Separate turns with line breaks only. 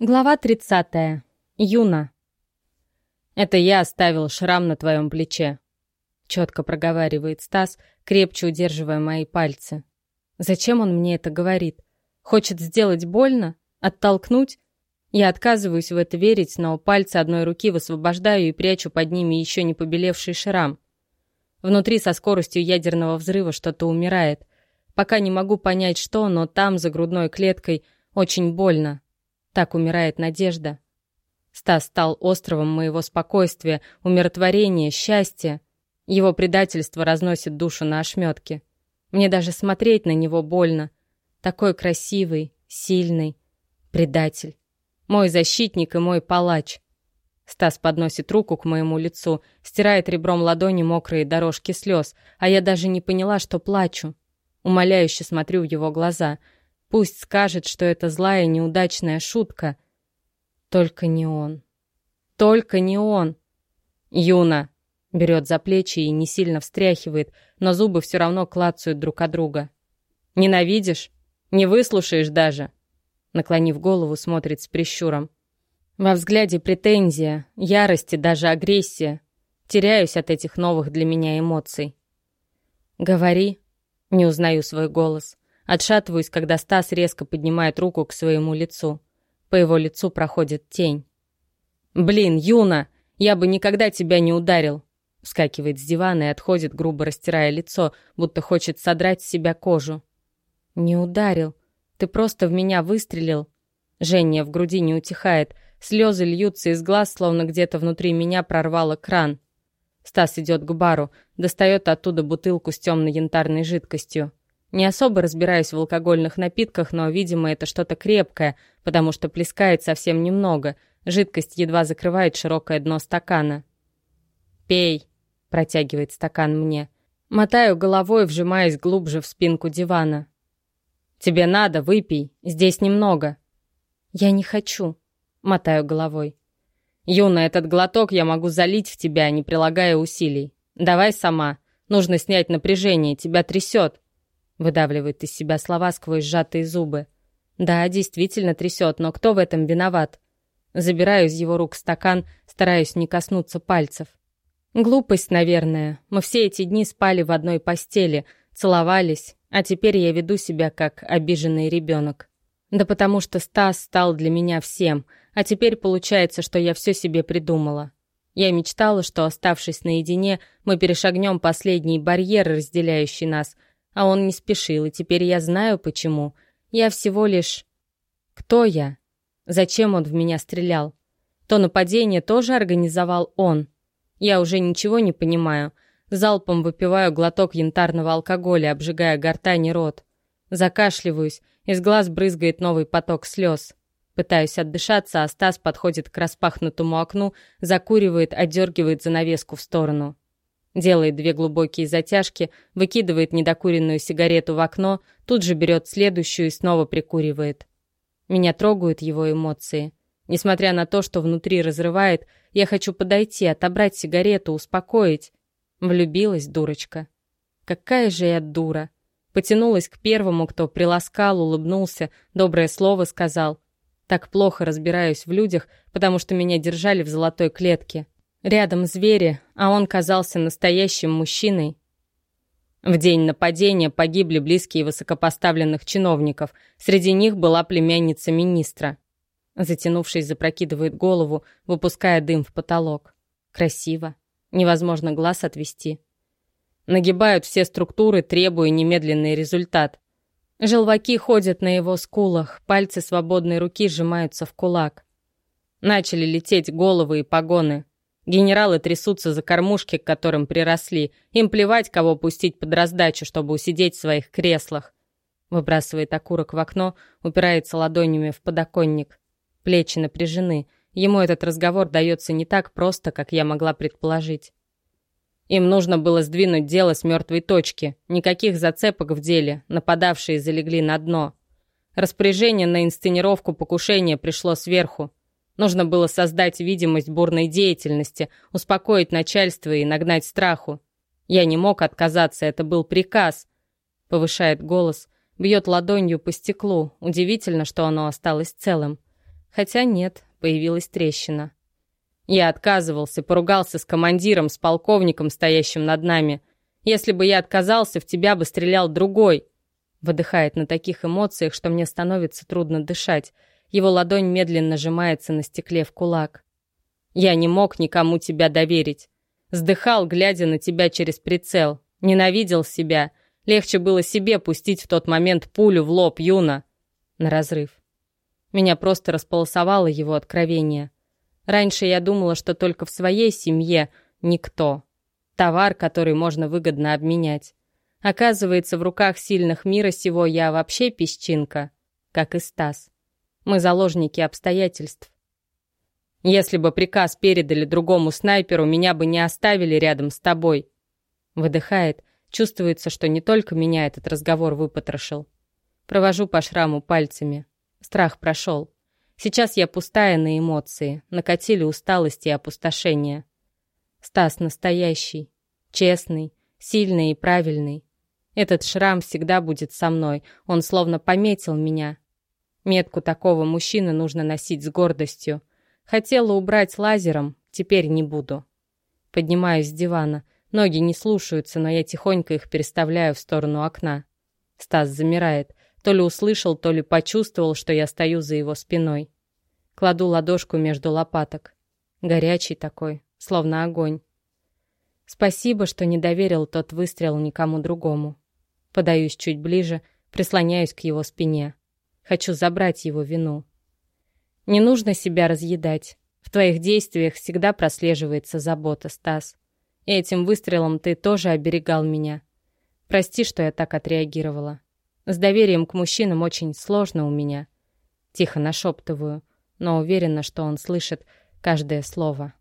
Глава 30. Юна. «Это я оставил шрам на твоем плече», — четко проговаривает Стас, крепче удерживая мои пальцы. «Зачем он мне это говорит? Хочет сделать больно? Оттолкнуть?» Я отказываюсь в это верить, но пальцы одной руки высвобождаю и прячу под ними еще не побелевший шрам. Внутри со скоростью ядерного взрыва что-то умирает. Пока не могу понять, что, но там, за грудной клеткой, очень больно. Так умирает надежда. Стас стал островом моего спокойствия, умиротворения, счастья. Его предательство разносит душу на ошметки. Мне даже смотреть на него больно. Такой красивый, сильный. Предатель. Мой защитник и мой палач. Стас подносит руку к моему лицу, стирает ребром ладони мокрые дорожки слез, а я даже не поняла, что плачу. Умоляюще смотрю в его глаза — Пусть скажет, что это злая неудачная шутка. Только не он. Только не он. Юна берет за плечи и не сильно встряхивает, но зубы все равно клацают друг от друга. Ненавидишь? Не выслушаешь даже. Наклонив голову, смотрит с прищуром. Во взгляде претензия, ярость и даже агрессия. Теряюсь от этих новых для меня эмоций. «Говори», — не узнаю свой голос. Отшатываюсь, когда Стас резко поднимает руку к своему лицу. По его лицу проходит тень. «Блин, Юна, я бы никогда тебя не ударил!» Вскакивает с дивана и отходит, грубо растирая лицо, будто хочет содрать с себя кожу. «Не ударил. Ты просто в меня выстрелил». Жжение в груди не утихает. Слезы льются из глаз, словно где-то внутри меня прорвало кран. Стас идет к бару, достает оттуда бутылку с темной янтарной жидкостью. Не особо разбираюсь в алкогольных напитках, но, видимо, это что-то крепкое, потому что плескает совсем немного. Жидкость едва закрывает широкое дно стакана. «Пей», — протягивает стакан мне. Мотаю головой, вжимаясь глубже в спинку дивана. «Тебе надо, выпей, здесь немного». «Я не хочу», — мотаю головой. «Юна, этот глоток я могу залить в тебя, не прилагая усилий. Давай сама. Нужно снять напряжение, тебя трясет». Выдавливает из себя слова сквозь сжатые зубы. Да, действительно трясет, но кто в этом виноват? Забираю из его рук стакан, стараюсь не коснуться пальцев. Глупость, наверное. Мы все эти дни спали в одной постели, целовались, а теперь я веду себя как обиженный ребенок. Да потому что Стас стал для меня всем, а теперь получается, что я все себе придумала. Я мечтала, что, оставшись наедине, мы перешагнем последний барьер, разделяющий нас, а он не спешил, и теперь я знаю, почему. Я всего лишь... Кто я? Зачем он в меня стрелял? То нападение тоже организовал он. Я уже ничего не понимаю. Залпом выпиваю глоток янтарного алкоголя, обжигая гортань и рот. Закашливаюсь, из глаз брызгает новый поток слез. Пытаюсь отдышаться, а Стас подходит к распахнутому окну, закуривает, отдергивает занавеску в сторону. Делает две глубокие затяжки, выкидывает недокуренную сигарету в окно, тут же берет следующую и снова прикуривает. Меня трогают его эмоции. Несмотря на то, что внутри разрывает, я хочу подойти, отобрать сигарету, успокоить. Влюбилась, дурочка. Какая же я дура. Потянулась к первому, кто приласкал, улыбнулся, доброе слово сказал. Так плохо разбираюсь в людях, потому что меня держали в золотой клетке. Рядом звери, а он казался настоящим мужчиной. В день нападения погибли близкие высокопоставленных чиновников. Среди них была племянница министра. Затянувшись, запрокидывает голову, выпуская дым в потолок. Красиво. Невозможно глаз отвести. Нагибают все структуры, требуя немедленный результат. Желваки ходят на его скулах, пальцы свободной руки сжимаются в кулак. Начали лететь головы и погоны. Генералы трясутся за кормушки, к которым приросли. Им плевать, кого пустить под раздачу, чтобы усидеть в своих креслах. Выбрасывает окурок в окно, упирается ладонями в подоконник. Плечи напряжены. Ему этот разговор дается не так просто, как я могла предположить. Им нужно было сдвинуть дело с мертвой точки. Никаких зацепок в деле. Нападавшие залегли на дно. Распоряжение на инсценировку покушения пришло сверху. Нужно было создать видимость бурной деятельности, успокоить начальство и нагнать страху. Я не мог отказаться, это был приказ. Повышает голос, бьет ладонью по стеклу. Удивительно, что оно осталось целым. Хотя нет, появилась трещина. Я отказывался, поругался с командиром, с полковником, стоящим над нами. Если бы я отказался, в тебя бы стрелял другой. Выдыхает на таких эмоциях, что мне становится трудно дышать. Его ладонь медленно сжимается на стекле в кулак. Я не мог никому тебя доверить. Сдыхал, глядя на тебя через прицел. Ненавидел себя. Легче было себе пустить в тот момент пулю в лоб Юна. На разрыв. Меня просто располосовало его откровение. Раньше я думала, что только в своей семье никто. Товар, который можно выгодно обменять. Оказывается, в руках сильных мира сего я вообще песчинка, как и Стас. Мы заложники обстоятельств. Если бы приказ передали другому снайперу, меня бы не оставили рядом с тобой. Выдыхает. Чувствуется, что не только меня этот разговор выпотрошил. Провожу по шраму пальцами. Страх прошел. Сейчас я пустая на эмоции. Накатили усталость и опустошение. Стас настоящий. Честный, сильный и правильный. Этот шрам всегда будет со мной. Он словно пометил меня. Метку такого мужчины нужно носить с гордостью. Хотела убрать лазером, теперь не буду. Поднимаюсь с дивана. Ноги не слушаются, но я тихонько их переставляю в сторону окна. Стас замирает. То ли услышал, то ли почувствовал, что я стою за его спиной. Кладу ладошку между лопаток. Горячий такой, словно огонь. Спасибо, что не доверил тот выстрел никому другому. Подаюсь чуть ближе, прислоняюсь к его спине. Хочу забрать его вину. Не нужно себя разъедать. В твоих действиях всегда прослеживается забота, Стас. И этим выстрелом ты тоже оберегал меня. Прости, что я так отреагировала. С доверием к мужчинам очень сложно у меня. Тихо нашептываю, но уверена, что он слышит каждое слово.